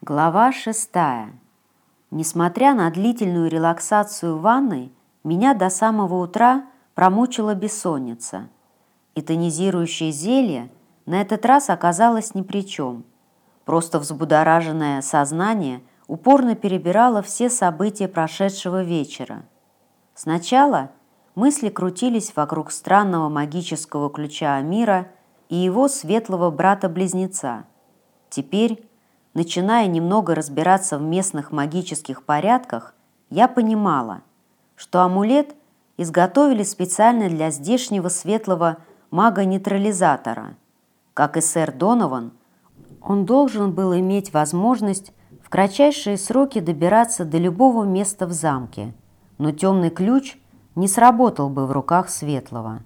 Глава шестая. Несмотря на длительную релаксацию ванной, меня до самого утра промучила бессонница. И тонизирующее зелье на этот раз оказалось ни при чем. Просто взбудораженное сознание упорно перебирало все события прошедшего вечера. Сначала мысли крутились вокруг странного магического ключа Амира и его светлого брата-близнеца. Теперь начиная немного разбираться в местных магических порядках, я понимала, что амулет изготовили специально для здешнего светлого мага-нейтрализатора. Как и сэр Донован, он должен был иметь возможность в кратчайшие сроки добираться до любого места в замке, но темный ключ не сработал бы в руках светлого.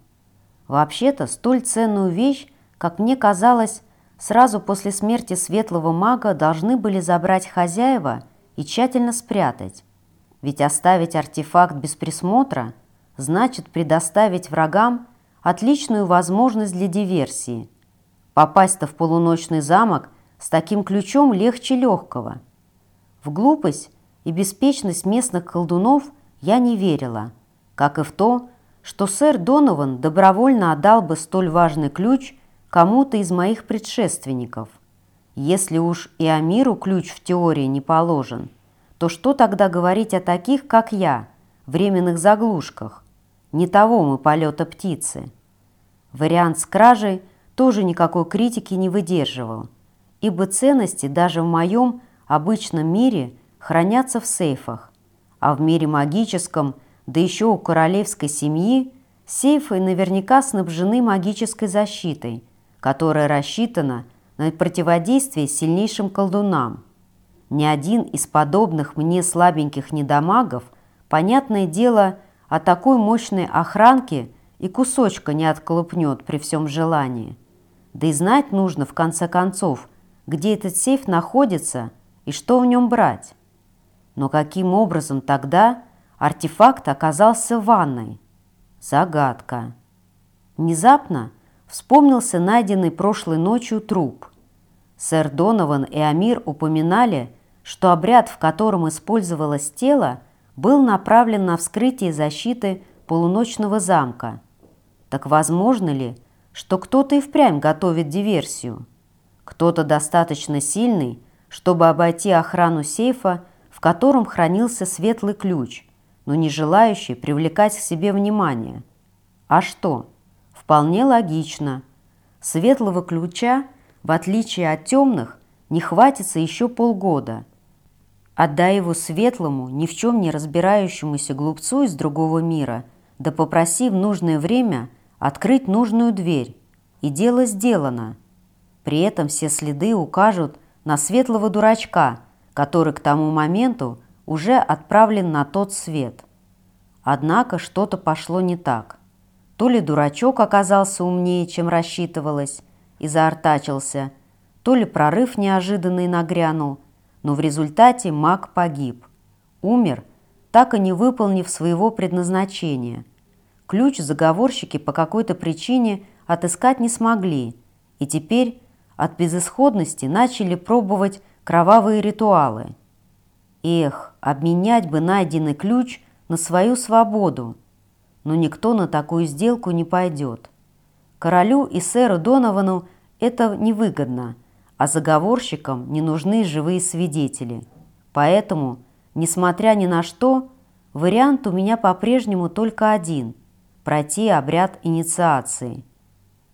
Вообще-то, столь ценную вещь, как мне казалось, сразу после смерти светлого мага должны были забрать хозяева и тщательно спрятать. Ведь оставить артефакт без присмотра значит предоставить врагам отличную возможность для диверсии. Попасть-то в полуночный замок с таким ключом легче легкого. В глупость и беспечность местных колдунов я не верила, как и в то, что сэр Донован добровольно отдал бы столь важный ключ – кому-то из моих предшественников. Если уж и Амиру ключ в теории не положен, то что тогда говорить о таких, как я, временных заглушках? Не того мы полета птицы. Вариант с кражей тоже никакой критики не выдерживал, ибо ценности даже в моем обычном мире хранятся в сейфах, а в мире магическом, да еще у королевской семьи, сейфы наверняка снабжены магической защитой – которая рассчитана на противодействие сильнейшим колдунам. Ни один из подобных мне слабеньких недомагов, понятное дело, о такой мощной охранке и кусочка не отколупнет при всем желании. Да и знать нужно, в конце концов, где этот сейф находится и что в нем брать. Но каким образом тогда артефакт оказался в ванной? Загадка. Внезапно вспомнился найденный прошлой ночью труп. Сэр Донован и Амир упоминали, что обряд, в котором использовалось тело, был направлен на вскрытие защиты полуночного замка. Так возможно ли, что кто-то и впрямь готовит диверсию? Кто-то достаточно сильный, чтобы обойти охрану сейфа, в котором хранился светлый ключ, но не желающий привлекать к себе внимание. А что? Вполне логично. Светлого ключа, в отличие от темных, не хватится еще полгода. Отдай его светлому, ни в чем не разбирающемуся глупцу из другого мира, да попроси в нужное время открыть нужную дверь. И дело сделано. При этом все следы укажут на светлого дурачка, который к тому моменту уже отправлен на тот свет. Однако что-то пошло не так. То ли дурачок оказался умнее, чем рассчитывалось, и заортачился, то ли прорыв неожиданный нагрянул, но в результате маг погиб. Умер, так и не выполнив своего предназначения. Ключ заговорщики по какой-то причине отыскать не смогли, и теперь от безысходности начали пробовать кровавые ритуалы. Эх, обменять бы найденный ключ на свою свободу – но никто на такую сделку не пойдет. Королю и сэру Доновану это невыгодно, а заговорщикам не нужны живые свидетели. Поэтому, несмотря ни на что, вариант у меня по-прежнему только один – пройти обряд инициации.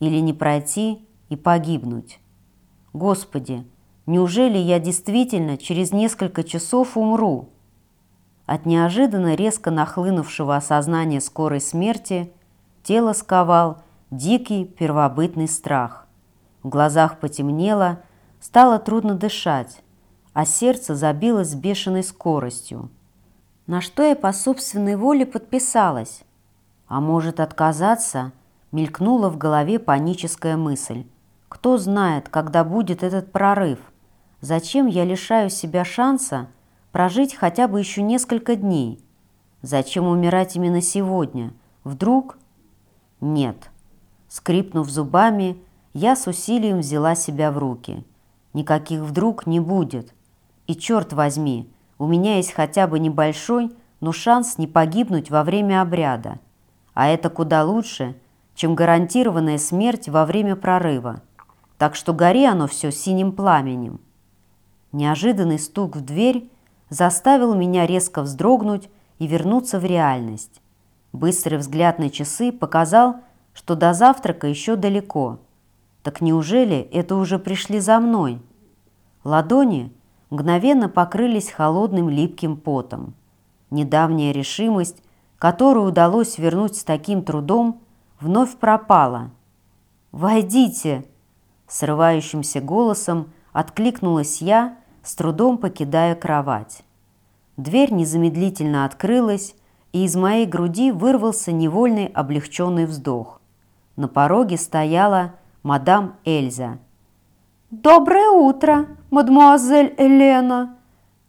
Или не пройти и погибнуть. Господи, неужели я действительно через несколько часов умру? От неожиданно резко нахлынувшего осознания скорой смерти тело сковал дикий первобытный страх. В глазах потемнело, стало трудно дышать, а сердце забилось с бешеной скоростью. На что я по собственной воле подписалась? А может отказаться? Мелькнула в голове паническая мысль. Кто знает, когда будет этот прорыв? Зачем я лишаю себя шанса прожить хотя бы еще несколько дней. Зачем умирать именно сегодня? Вдруг? Нет. Скрипнув зубами, я с усилием взяла себя в руки. Никаких вдруг не будет. И черт возьми, у меня есть хотя бы небольшой, но шанс не погибнуть во время обряда. А это куда лучше, чем гарантированная смерть во время прорыва. Так что гори оно все синим пламенем. Неожиданный стук в дверь заставил меня резко вздрогнуть и вернуться в реальность. Быстрый взгляд на часы показал, что до завтрака еще далеко. Так неужели это уже пришли за мной? Ладони мгновенно покрылись холодным липким потом. Недавняя решимость, которую удалось вернуть с таким трудом, вновь пропала. «Войдите!» Срывающимся голосом откликнулась я, с трудом покидая кровать. Дверь незамедлительно открылась, и из моей груди вырвался невольный облегченный вздох. На пороге стояла мадам Эльза. «Доброе утро, мадемуазель Елена!»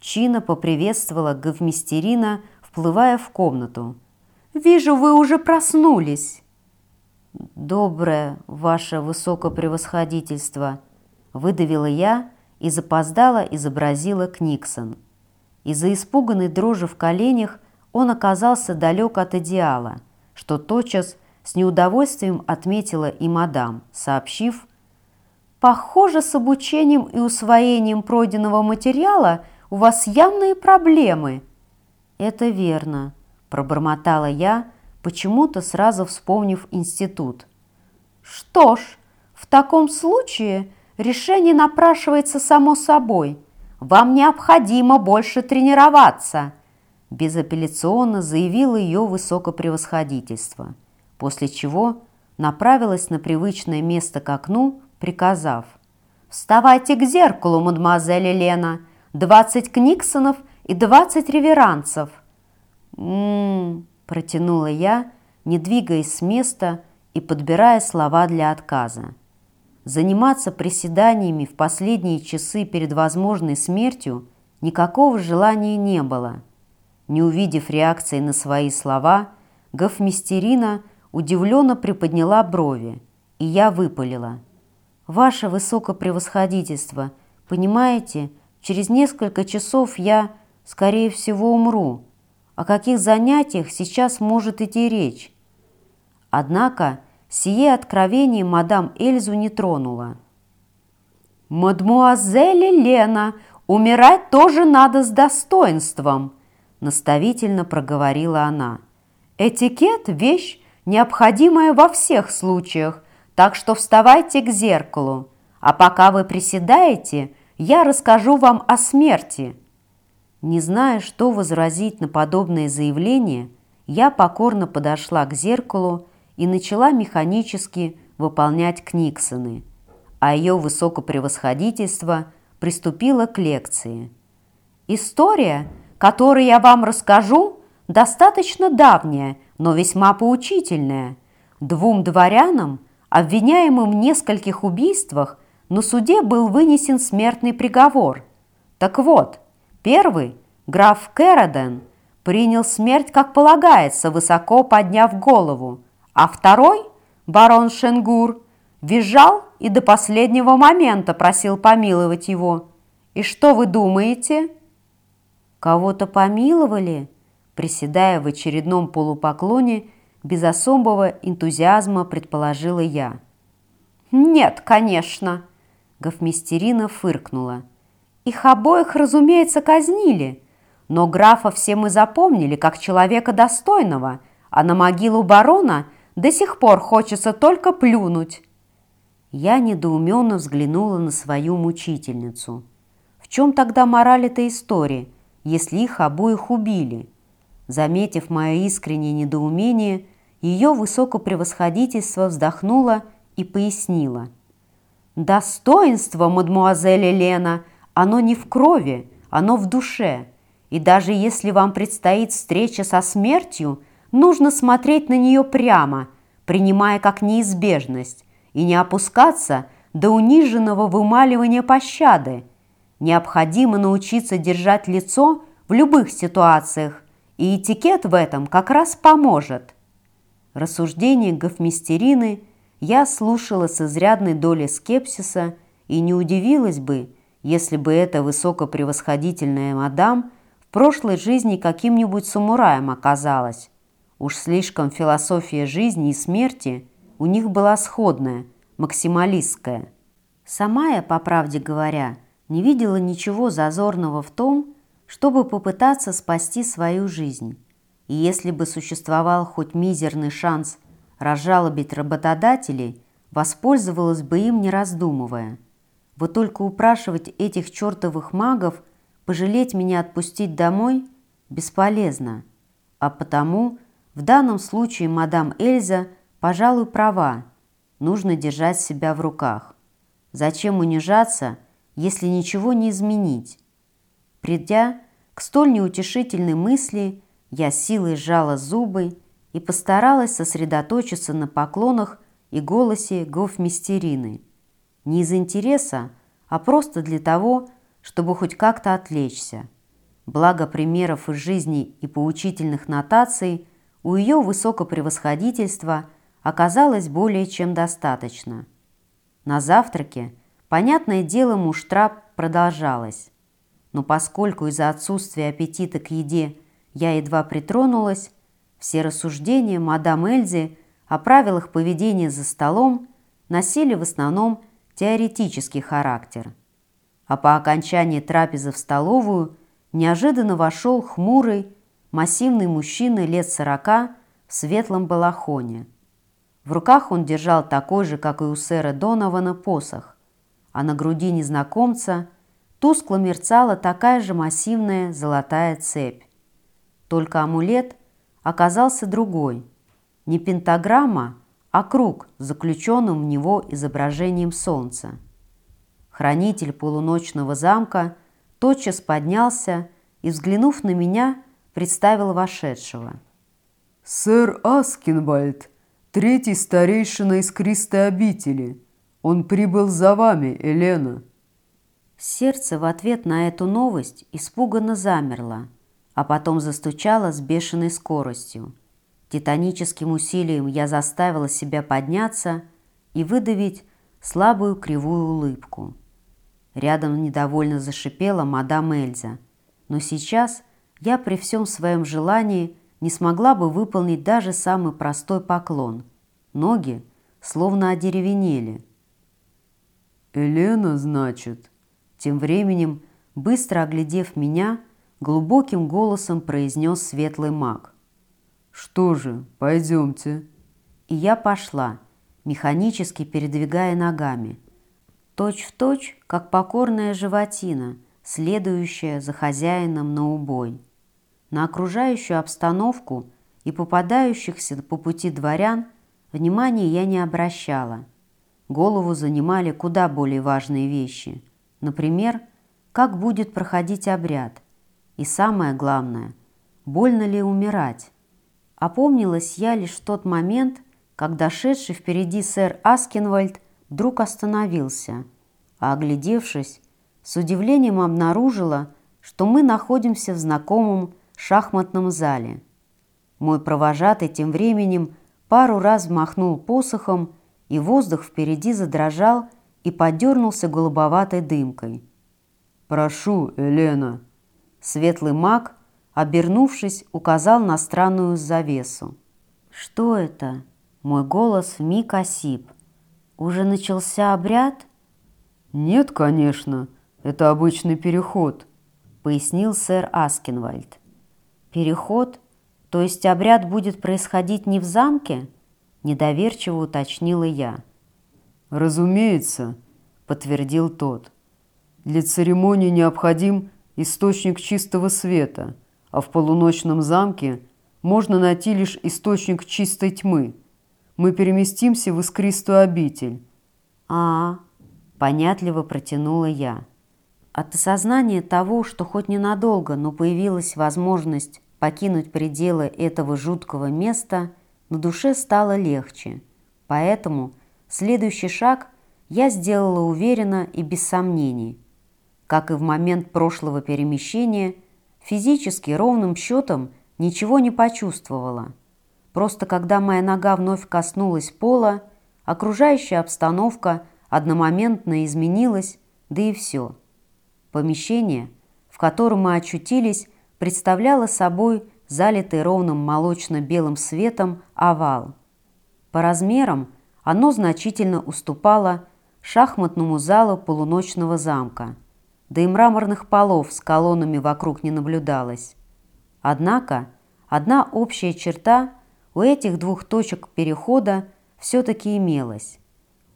Чина поприветствовала гофмистерина, вплывая в комнату. «Вижу, вы уже проснулись!» «Доброе, ваше высокопревосходительство!» Выдавила я и запоздала изобразила Книксон. Из-за испуганной дрожи в коленях он оказался далек от идеала, что тотчас с неудовольствием отметила и мадам, сообщив, «Похоже, с обучением и усвоением пройденного материала у вас явные проблемы». «Это верно», – пробормотала я, почему-то сразу вспомнив институт. «Что ж, в таком случае решение напрашивается само собой – вам необходимо больше тренироваться», безапелляционно заявило ее высокопревосходительство, после чего направилась на привычное место к окну, приказав «Вставайте к зеркалу, мадемуазель Елена, двадцать книксонов и двадцать реверансов». «М-м-м», протянула я, не двигаясь с места и подбирая слова для отказа. Заниматься приседаниями в последние часы перед возможной смертью никакого желания не было. Не увидев реакции на свои слова, гофмистерина удивленно приподняла брови, и я выпалила. «Ваше высокопревосходительство, понимаете, через несколько часов я, скорее всего, умру. О каких занятиях сейчас может идти речь?» Однако Сие откровение мадам Эльзу не тронуло. «Мадмуазель Лена, умирать тоже надо с достоинством», наставительно проговорила она. «Этикет – вещь, необходимая во всех случаях, так что вставайте к зеркалу, а пока вы приседаете, я расскажу вам о смерти». Не зная, что возразить на подобное заявление, я покорно подошла к зеркалу и начала механически выполнять книксоны, а ее высокопревосходительство приступило к лекции. История, которую я вам расскажу, достаточно давняя, но весьма поучительная. Двум дворянам, обвиняемым в нескольких убийствах, на суде был вынесен смертный приговор. Так вот, первый, граф Кероден, принял смерть, как полагается, высоко подняв голову, а второй, барон Шенгур, визжал и до последнего момента просил помиловать его. И что вы думаете? Кого-то помиловали? Приседая в очередном полупоклоне, без особого энтузиазма предположила я. «Нет, конечно!» Гофмистерина фыркнула. «Их обоих, разумеется, казнили, но графа все мы запомнили как человека достойного, а на могилу барона – до сих пор хочется только плюнуть». Я недоуменно взглянула на свою мучительницу. В чем тогда мораль этой истории, если их обоих убили? Заметив мое искреннее недоумение, ее высокопревосходительство вздохнула и пояснила. «Достоинство, мадмуазель Лена, оно не в крови, оно в душе. И даже если вам предстоит встреча со смертью – Нужно смотреть на нее прямо, принимая как неизбежность, и не опускаться до униженного вымаливания пощады. Необходимо научиться держать лицо в любых ситуациях, и этикет в этом как раз поможет. Рассуждения гофмистерины я слушала с изрядной долей скепсиса и не удивилась бы, если бы эта высокопревосходительная мадам в прошлой жизни каким-нибудь самураем оказалась. Уж слишком философия жизни и смерти у них была сходная, максималистская. Сама я, по правде говоря, не видела ничего зазорного в том, чтобы попытаться спасти свою жизнь. И если бы существовал хоть мизерный шанс разжалобить работодателей, воспользовалась бы им, не раздумывая. Вот только упрашивать этих чертовых магов пожалеть меня отпустить домой бесполезно. А потому в данном случае мадам Эльза, пожалуй, права. Нужно держать себя в руках. Зачем унижаться, если ничего не изменить? Придя к столь неутешительной мысли, я силой сжала зубы и постаралась сосредоточиться на поклонах и голосе гофмистерины. Не из интереса, а просто для того, чтобы хоть как-то отвлечься. Благо примеров из жизни и поучительных нотаций у ее высокопревосходительства оказалось более чем достаточно. На завтраке, понятное дело, муштра продолжалась но поскольку из-за отсутствия аппетита к еде я едва притронулась, все рассуждения мадам Эльзи о правилах поведения за столом носили в основном теоретический характер. А по окончании трапезы в столовую неожиданно вошел хмурый, массивный мужчина лет сорока в светлом балахоне. В руках он держал такой же, как и у сэра Донована, посох, а на груди незнакомца – тускло мерцала такая же массивная золотая цепь. Только амулет оказался другой. Не пентаграмма, а круг заключенным в него изображением солнца. Хранитель полуночного замка тотчас поднялся и, взглянув на меня, представил вошедшего. «Сэр Аскинвальд, третий старейшина из Кристой обители. Он прибыл за вами, Елена». Сердце в ответ на эту новость испуганно замерло, а потом застучало с бешеной скоростью. Титаническим усилием я заставила себя подняться и выдавить слабую кривую улыбку. Рядом недовольно зашипела мадам Эльза, но сейчас я при всем своем желании не смогла бы выполнить даже самый простой поклон. Ноги словно одеревенели. «Елена, значит?» Тем временем, быстро оглядев меня, глубоким голосом произнес светлый маг. «Что же, пойдемте». И я пошла, механически передвигая ногами. Точь в точь, как покорная животина, следующая за хозяином на убой. На окружающую обстановку и попадающихся по пути дворян внимания я не обращала. Голову занимали куда более важные вещи – Например, как будет проходить обряд. И самое главное, больно ли умирать. Опомнилась я лишь в тот момент, когда шедший впереди сэр Аскинвальд вдруг остановился, а, оглядевшись, с удивлением обнаружила, что мы находимся в знакомом шахматном зале. Мой провожатый тем временем пару раз махнул посохом, и воздух впереди задрожал, и подернулся голубоватой дымкой. «Прошу, Елена!» Светлый маг, обернувшись, указал на странную завесу. «Что это?» Мой голос вмиг осип. «Уже начался обряд?» «Нет, конечно. Это обычный переход», — пояснил сэр Аскинвальд. «Переход? То есть обряд будет происходить не в замке?» Недоверчиво уточнила я. «Разумеется», — подтвердил тот. «Для церемонии необходим источник чистого света, а в полуночном замке можно найти лишь источник чистой тьмы. Мы переместимся в искристую обитель». «А, -а понятливо протянула я. От осознания того, что хоть ненадолго, но появилась возможность покинуть пределы этого жуткого места, на душе стало легче. Поэтому Следующий шаг я сделала уверенно и без сомнений. Как и в момент прошлого перемещения, физически ровным счетом ничего не почувствовала. Просто когда моя нога вновь коснулась пола, окружающая обстановка одномоментно изменилась, да и все. Помещение, в котором мы очутились, представляло собой залитый ровным молочно-белым светом овал. По размерам оно значительно уступало шахматному залу полуночного замка, да и мраморных полов с колоннами вокруг не наблюдалось. Однако одна общая черта у этих двух точек перехода все-таки имелась.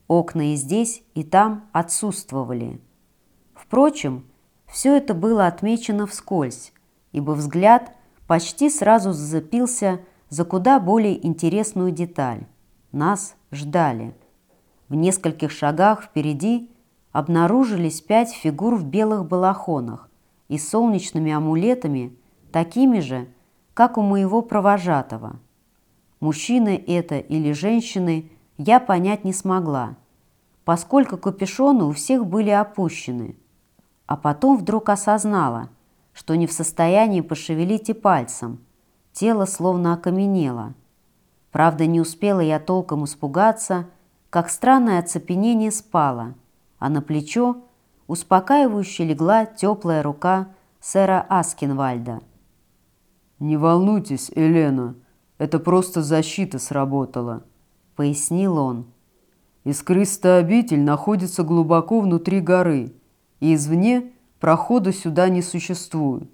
Окна и здесь, и там отсутствовали. Впрочем, все это было отмечено вскользь, ибо взгляд почти сразу зацепился за куда более интересную деталь. Нас ждали. В нескольких шагах впереди обнаружились пять фигур в белых балахонах и солнечными амулетами, такими же, как у моего провожатого. Мужчины это или женщины, я понять не смогла, поскольку капюшоны у всех были опущены. А потом вдруг осознала, что не в состоянии пошевелить и пальцем. Тело словно окаменело. Правда, не успела я толком испугаться, как странное оцепенение спало, а на плечо успокаивающе легла теплая рука сэра Аскинвальда. «Не волнуйтесь, Елена, это просто защита сработала», — пояснил он. «Искристая обитель находится глубоко внутри горы, и извне прохода сюда не существует.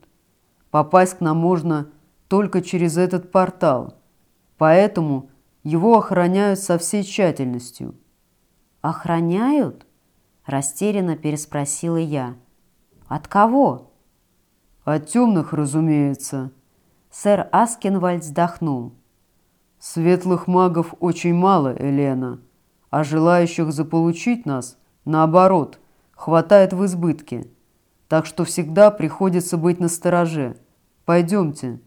Попасть к нам можно только через этот портал, поэтому его охраняют со всей тщательностью». «Охраняют?» – растерянно переспросила я. «От кого?» «От темных, разумеется». Сэр Аскинвальд вздохнул. «Светлых магов очень мало, Елена, а желающих заполучить нас, наоборот, хватает в избытке, так что всегда приходится быть настороже. Пойдемте».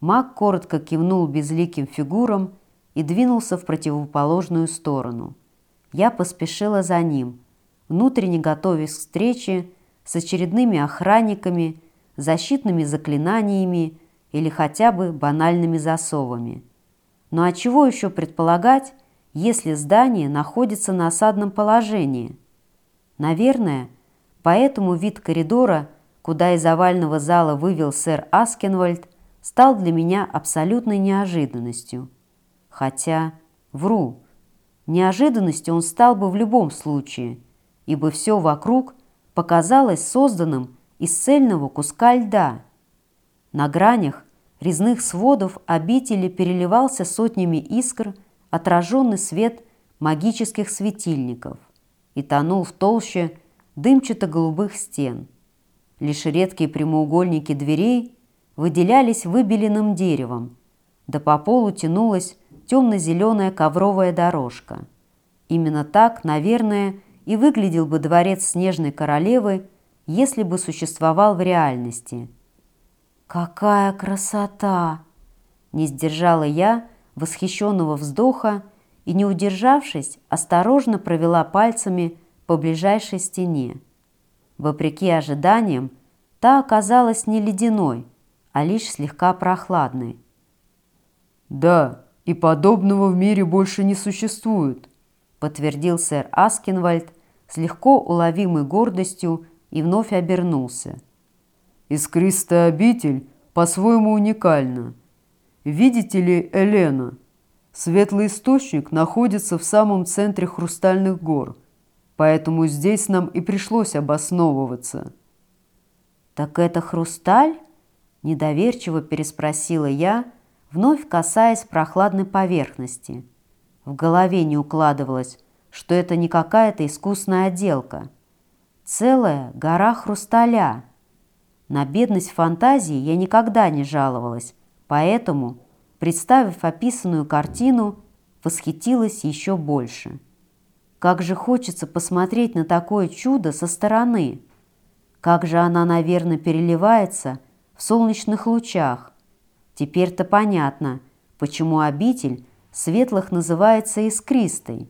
Маг коротко кивнул безликим фигурам и двинулся в противоположную сторону. Я поспешила за ним, внутренне готовясь к встрече с очередными охранниками, защитными заклинаниями или хотя бы банальными засовами. Ну а чего еще предполагать, если здание находится на осадном положении? Наверное, поэтому вид коридора, куда из овального зала вывел сэр Аскенвальд, стал для меня абсолютной неожиданностью. Хотя, вру, неожиданностью он стал бы в любом случае, ибо все вокруг показалось созданным из цельного куска льда. На гранях резных сводов обители переливался сотнями искр отраженный свет магических светильников и тонул в толще дымчато-голубых стен. Лишь редкие прямоугольники дверей выделялись выбеленным деревом, да по полу тянулась темно-зеленая ковровая дорожка. Именно так, наверное, и выглядел бы дворец Снежной Королевы, если бы существовал в реальности. «Какая красота!» Не сдержала я восхищенного вздоха и, не удержавшись, осторожно провела пальцами по ближайшей стене. Вопреки ожиданиям, та оказалась не ледяной – а лишь слегка прохладной. «Да, и подобного в мире больше не существует», подтвердил сэр Аскинвальд с легко уловимой гордостью и вновь обернулся. «Искристая обитель по-своему уникальна. Видите ли, Елена, светлый источник находится в самом центре хрустальных гор, поэтому здесь нам и пришлось обосновываться». «Так это хрусталь?» Недоверчиво переспросила я, вновь касаясь прохладной поверхности. В голове не укладывалось, что это не какая-то искусная отделка. Целая гора хрусталя. На бедность фантазии я никогда не жаловалась, поэтому, представив описанную картину, восхитилась еще больше. Как же хочется посмотреть на такое чудо со стороны. Как же она, наверное, переливается – в солнечных лучах. Теперь-то понятно, почему обитель светлых называется искристой.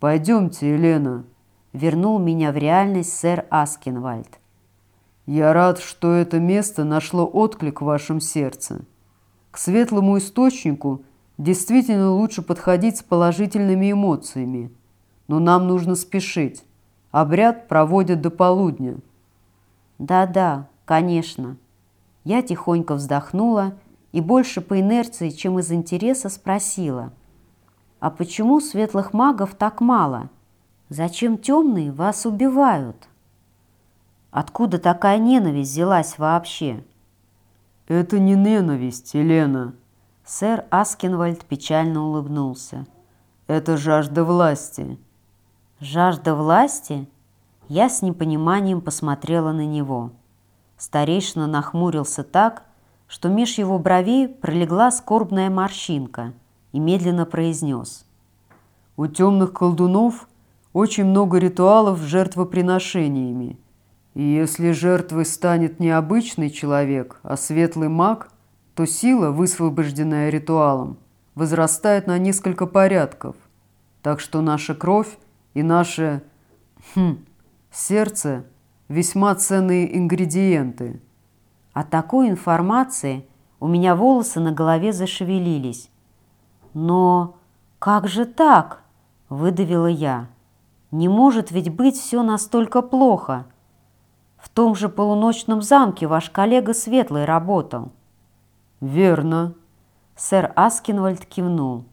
«Пойдемте, Елена», — вернул меня в реальность сэр Аскинвальд. «Я рад, что это место нашло отклик в вашем сердце. Светлому источнику действительно лучше подходить с положительными эмоциями, но нам нужно спешить. Обряд проводят до полудня». Да-да, конечно. Я тихонько вздохнула и больше по инерции, чем из интереса спросила. А почему светлых магов так мало? Зачем темные вас убивают? Откуда такая ненависть взялась вообще? Это не ненависть, Елена. Сэр Аскинвальд печально улыбнулся. Это жажда власти. Жажда власти? Я с непониманием посмотрела на него. Старейшина нахмурился так, что меж его бровей пролегла скорбная морщинка и медленно произнес. «У темных колдунов очень много ритуалов с жертвоприношениями. И если жертвой станет не обычный человек, а светлый маг, то сила, высвобожденная ритуалом, возрастает на несколько порядков. Так что наша кровь и наше... Хм, Сердце – весьма ценные ингредиенты. От такой информации у меня волосы на голове зашевелились. Но как же так? Выдавила я. Не может ведь быть все настолько плохо. В том же полуночном замке ваш коллега Светлый работал. Верно. Сэр Аскинвальд кивнул.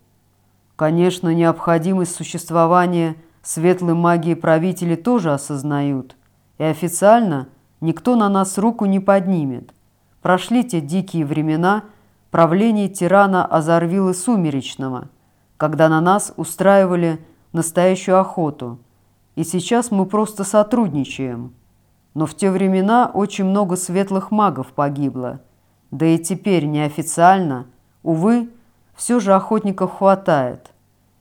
Конечно, необходимость существования светлой магии правители тоже осознают, и официально никто на нас руку не поднимет. Прошли те дикие времена правления тирана Азарвилы Сумеречного, когда на нас устраивали настоящую охоту, и сейчас мы просто сотрудничаем. Но в те времена очень много светлых магов погибло, да и теперь неофициально, увы, все же охотников хватает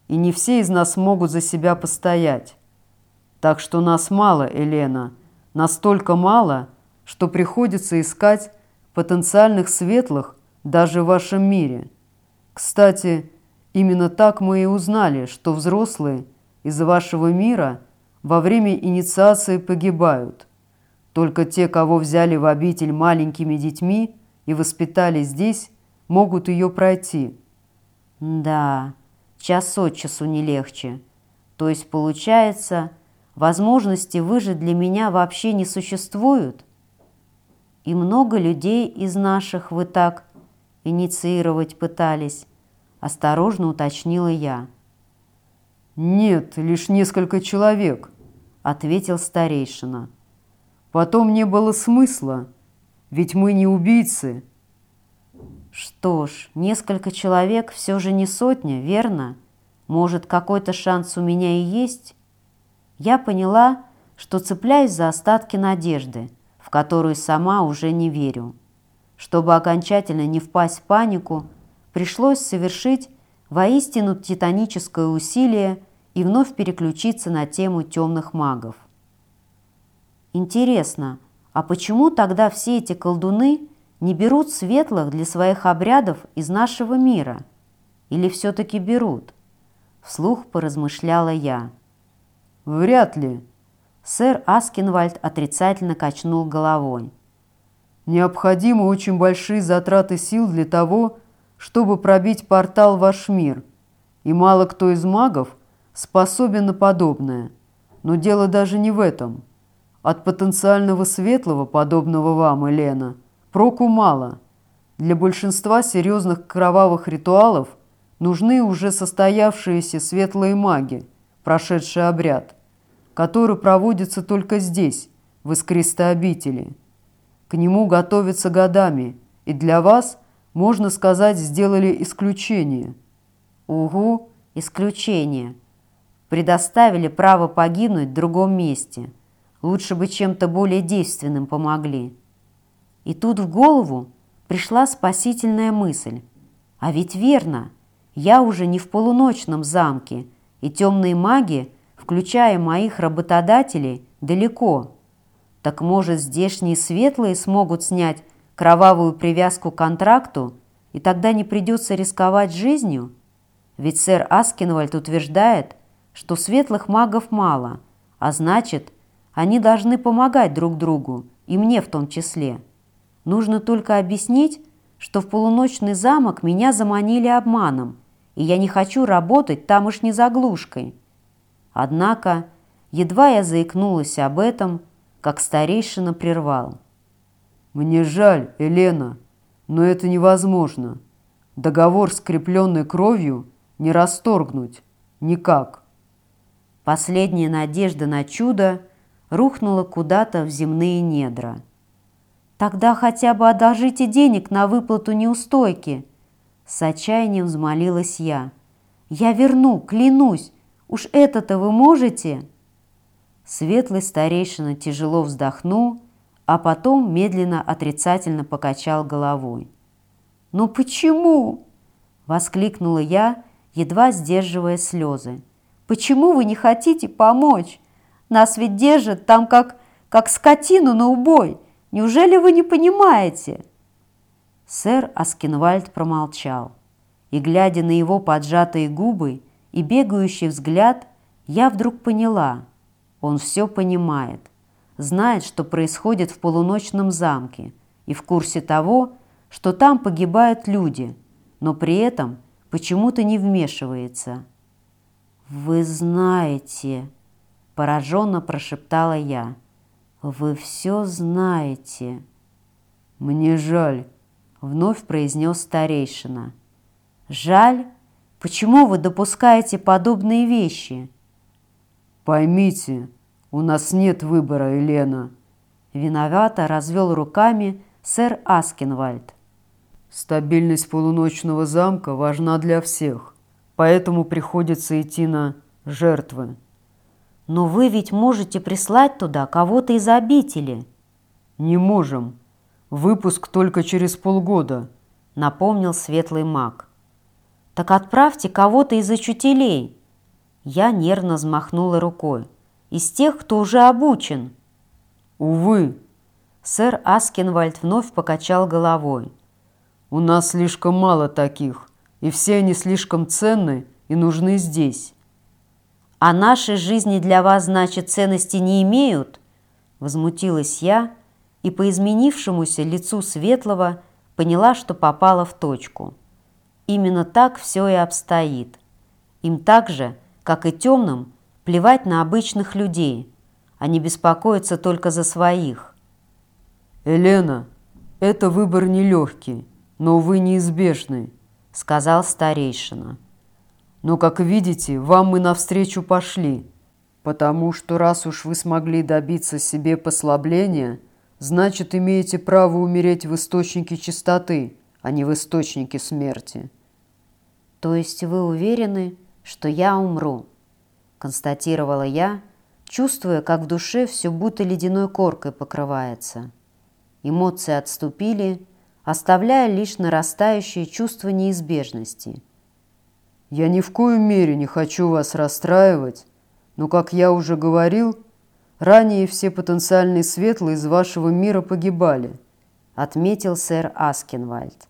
и не все из нас могут за себя постоять. Так что нас мало, Елена, настолько мало, что приходится искать потенциальных светлых даже в вашем мире. Кстати, именно так мы и узнали, что взрослые из вашего мира во время инициации погибают. Только те, кого взяли в обитель маленькими детьми и воспитали здесь, могут ее пройти. Да, час от часу не легче. То есть, получается, возможности выжить для меня вообще не существуют? И много людей из наших вы так инициировать пытались, осторожно уточнила я. «Нет, лишь несколько человек», — ответил старейшина. «Потом не было смысла, ведь мы не убийцы». Что ж, несколько человек все же не сотня, верно? Может, какой-то шанс у меня и есть? Я поняла, что цепляюсь за остатки надежды, в которую сама уже не верю. Чтобы окончательно не впасть в панику, пришлось совершить воистину титаническое усилие и вновь переключиться на тему темных магов. Интересно, а почему тогда все эти колдуны – не берут светлых для своих обрядов из нашего мира? Или все-таки берут? Вслух поразмышляла я. Вряд ли. Сэр Аскинвальд отрицательно качнул головой. Необходимы очень большие затраты сил для того, чтобы пробить портал в ваш мир. И мало кто из магов способен на подобное. Но дело даже не в этом. От потенциального светлого, подобного вам, Елена, Проку мало. Для большинства серьезных кровавых ритуалов нужны уже состоявшиеся светлые маги, прошедшие обряд, который проводится только здесь, в искристой обители. К нему готовятся годами, и для вас, можно сказать, сделали исключение. Угу, исключение. Предоставили право погибнуть в другом месте. Лучше бы чем-то более действенным помогли. И тут в голову пришла спасительная мысль. А ведь верно, я уже не в полуночном замке, и темные маги, включая моих работодателей, далеко. Так может, здешние светлые смогут снять кровавую привязку к контракту, и тогда не придется рисковать жизнью? Ведь сэр Аскинвальд утверждает, что светлых магов мало, а значит, они должны помогать друг другу, и мне в том числе. Нужно только объяснить, что в полуночный замок меня заманили обманом, и я не хочу работать тамошней заглушкой. Однако, едва я заикнулась об этом, как старейшина прервал. «Мне жаль, Елена, но это невозможно. Договор, скрепленный кровью, не расторгнуть. Никак». Последняя надежда на чудо рухнула куда-то в земные недра. «Тогда хотя бы одолжите денег на выплату неустойки!» С отчаянием взмолилась я. «Я верну, клянусь! Уж это-то вы можете?» Светлый старейшина тяжело вздохнул, а потом медленно отрицательно покачал головой. «Ну почему?» – воскликнула я, едва сдерживая слезы. Почему вы не хотите помочь? Нас ведь держат там как, как скотину на убой. Неужели вы не понимаете?» Сэр Аскинвальд промолчал, и, глядя на его поджатые губы и бегающий взгляд, я вдруг поняла, он все понимает, знает, что происходит в полуночном замке и в курсе того, что там погибают люди, но при этом почему-то не вмешивается. «Вы знаете», – пораженно прошептала я. «Вы все знаете». «Мне жаль», – вновь произнес старейшина. «Жаль? Почему вы допускаете подобные вещи?» «Поймите, у нас нет выбора, Елена». Виновато развел руками сэр Аскинвальд. «Стабильность полуночного замка важна для всех поэтому приходится идти на жертвы. Но вы ведь можете прислать туда кого-то из обители. Не можем. Выпуск только через полгода, напомнил светлый маг. Так отправьте кого-то из учителей. Я нервно взмахнула рукой. Из тех, кто уже обучен. Увы. Сэр Аскинвальд вновь покачал головой. У нас слишком мало таких и все они слишком ценны и нужны здесь. «А наши жизни для вас, значит, ценности не имеют?» Возмутилась я и по изменившемуся лицу Светлого поняла, что попала в точку. Именно так все и обстоит. Им так же, как и темным, плевать на обычных людей. Они беспокоятся только за своих. «Елена, это выбор нелегкий, но, увы, неизбежный сказал старейшина. «Но, как видите, вам мы навстречу пошли, потому что раз уж вы смогли добиться себе послабления, значит, имеете право умереть в источнике чистоты, а не в источнике смерти». «То есть вы уверены, что я умру?» констатировала я, чувствуя, как в душе все будто ледяной коркой покрывается. Эмоции отступили, оставляя лишь нарастающее чувство неизбежности. «Я ни в коем мере не хочу вас расстраивать, но, как я уже говорил, ранее все потенциальные светлые из вашего мира погибали», отметил сэр Аскинвальд.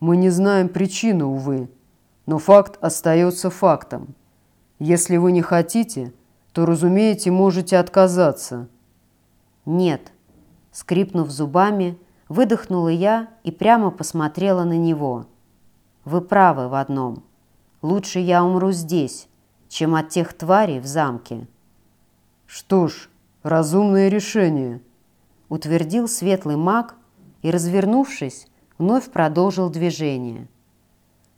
«Мы не знаем причину, увы, но факт остается фактом. Если вы не хотите, то, разумеете, можете отказаться». «Нет», скрипнув зубами, Выдохнула я и прямо посмотрела на него. «Вы правы в одном. Лучше я умру здесь, чем от тех тварей в замке». «Что ж, разумное решение», — утвердил светлый маг и, развернувшись, вновь продолжил движение.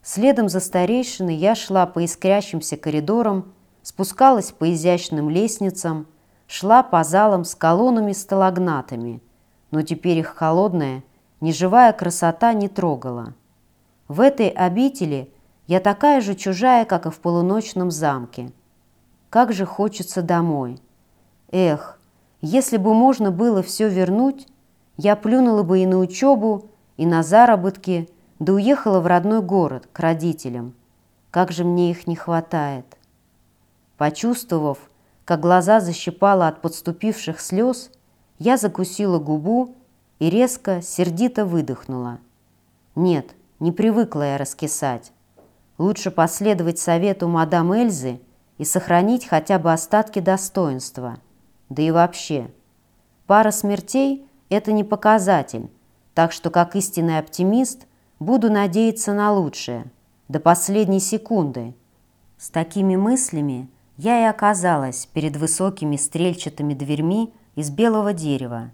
Следом за старейшиной я шла по искрящимся коридорам, спускалась по изящным лестницам, шла по залам с колоннами-сталагнатами — но теперь их холодная, неживая красота не трогала. В этой обители я такая же чужая, как и в полуночном замке. Как же хочется домой. Эх, если бы можно было все вернуть, я плюнула бы и на учебу, и на заработки, да уехала в родной город, к родителям. Как же мне их не хватает. Почувствовав, как глаза защипало от подступивших слез, я закусила губу и резко, сердито выдохнула. Нет, не привыкла я раскисать. Лучше последовать совету мадам Эльзы и сохранить хотя бы остатки достоинства. Да и вообще, пара смертей – это не показатель, так что как истинный оптимист буду надеяться на лучшее, до последней секунды. С такими мыслями я и оказалась перед высокими стрельчатыми дверьми из белого дерева.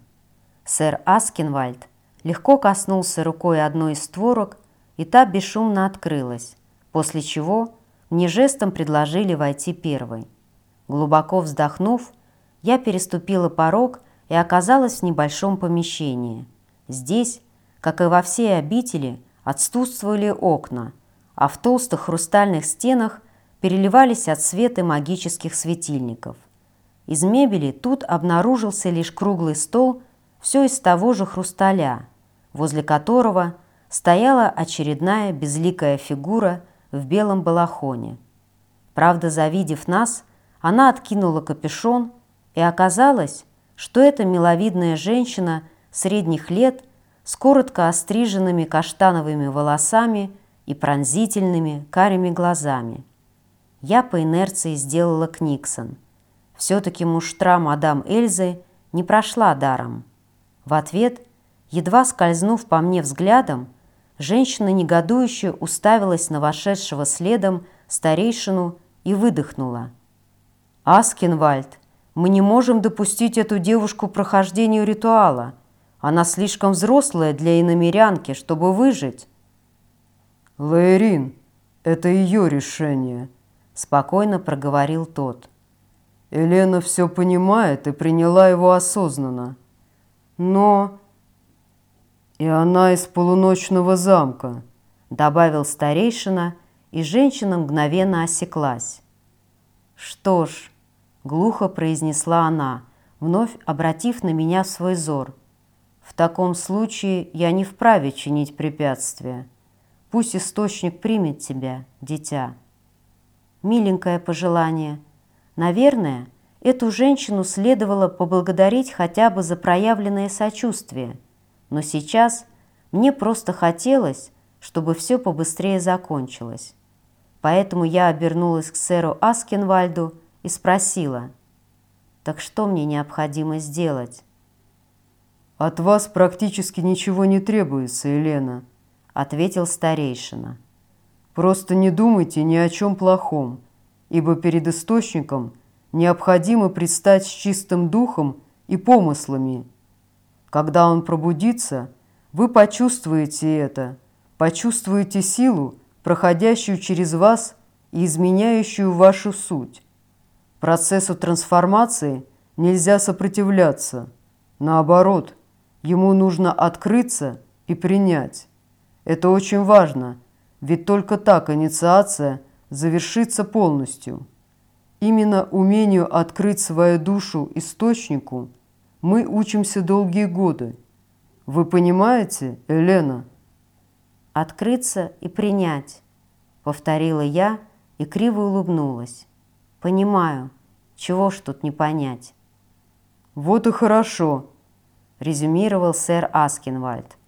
Сэр Аскинвальд легко коснулся рукой одной из створок, и та бесшумно открылась, после чего мне жестом предложили войти первой. Глубоко вздохнув, я переступила порог и оказалась в небольшом помещении. Здесь, как и во всей обители, отсутствовали окна, а в толстых хрустальных стенах переливались от света магических светильников. Из мебели тут обнаружился лишь круглый стол, все из того же хрусталя, возле которого стояла очередная безликая фигура в белом балахоне. Правда, завидев нас, она откинула капюшон, и оказалось, что эта миловидная женщина средних лет с коротко остриженными каштановыми волосами и пронзительными карими глазами. Я по инерции сделала Книксон – все-таки муштра мадам Эльзы не прошла даром. В ответ, едва скользнув по мне взглядом, женщина негодующе уставилась на вошедшего следом старейшину и выдохнула. «Аскинвальд, мы не можем допустить эту девушку прохождению ритуала. Она слишком взрослая для иномерянки, чтобы выжить». «Лаэрин, это ее решение», – спокойно проговорил тот. Елена все понимает и приняла его осознанно. Но... И она из полуночного замка, добавил старейшина, и женщина мгновенно осеклась. Что ж, глухо произнесла она, вновь обратив на меня свой взор. В таком случае я не вправе чинить препятствия. Пусть источник примет тебя, дитя. Миленькое пожелание – Наверное, эту женщину следовало поблагодарить хотя бы за проявленное сочувствие, но сейчас мне просто хотелось, чтобы все побыстрее закончилось. Поэтому я обернулась к сэру Аскинвальду и спросила, «Так что мне необходимо сделать?» «От вас практически ничего не требуется, Елена», — ответил старейшина. «Просто не думайте ни о чем плохом ибо перед источником необходимо предстать с чистым духом и помыслами. Когда он пробудится, вы почувствуете это, почувствуете силу, проходящую через вас и изменяющую вашу суть. Процессу трансформации нельзя сопротивляться. Наоборот, ему нужно открыться и принять. Это очень важно, ведь только так инициация – завершится полностью. Именно умению открыть свою душу источнику мы учимся долгие годы. Вы понимаете, Елена? «Открыться и принять», — повторила я и криво улыбнулась. «Понимаю, чего ж тут не понять?» «Вот и хорошо», — резюмировал сэр Аскинвальд.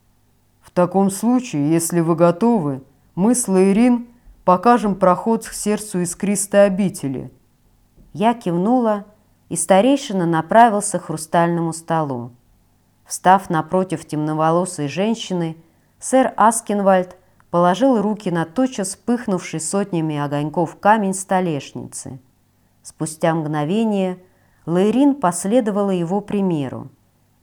«В таком случае, если вы готовы, мы с Лаирин покажем проход к сердцу искристой обители». Я кивнула, и старейшина направился к хрустальному столу. Встав напротив темноволосой женщины, сэр Аскинвальд положил руки на тотчас вспыхнувший сотнями огоньков камень столешницы. Спустя мгновение Лаирин последовала его примеру,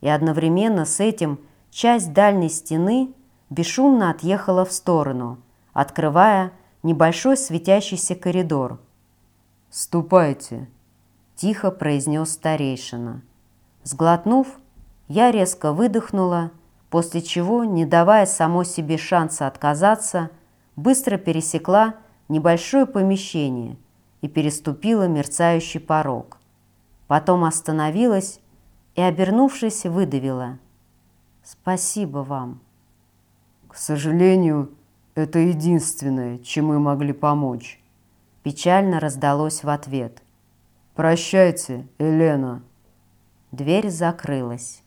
и одновременно с этим часть дальней стены бесшумно отъехала в сторону, открывая небольшой светящийся коридор. «Ступайте», – тихо произнес старейшина. Сглотнув, я резко выдохнула, после чего, не давая само себе шанса отказаться, быстро пересекла небольшое помещение и переступила мерцающий порог. Потом остановилась и, обернувшись, выдавила. «Спасибо вам». «К сожалению, это единственное, чем мы могли помочь. Печально раздалось в ответ. Прощайте, Елена. Дверь закрылась.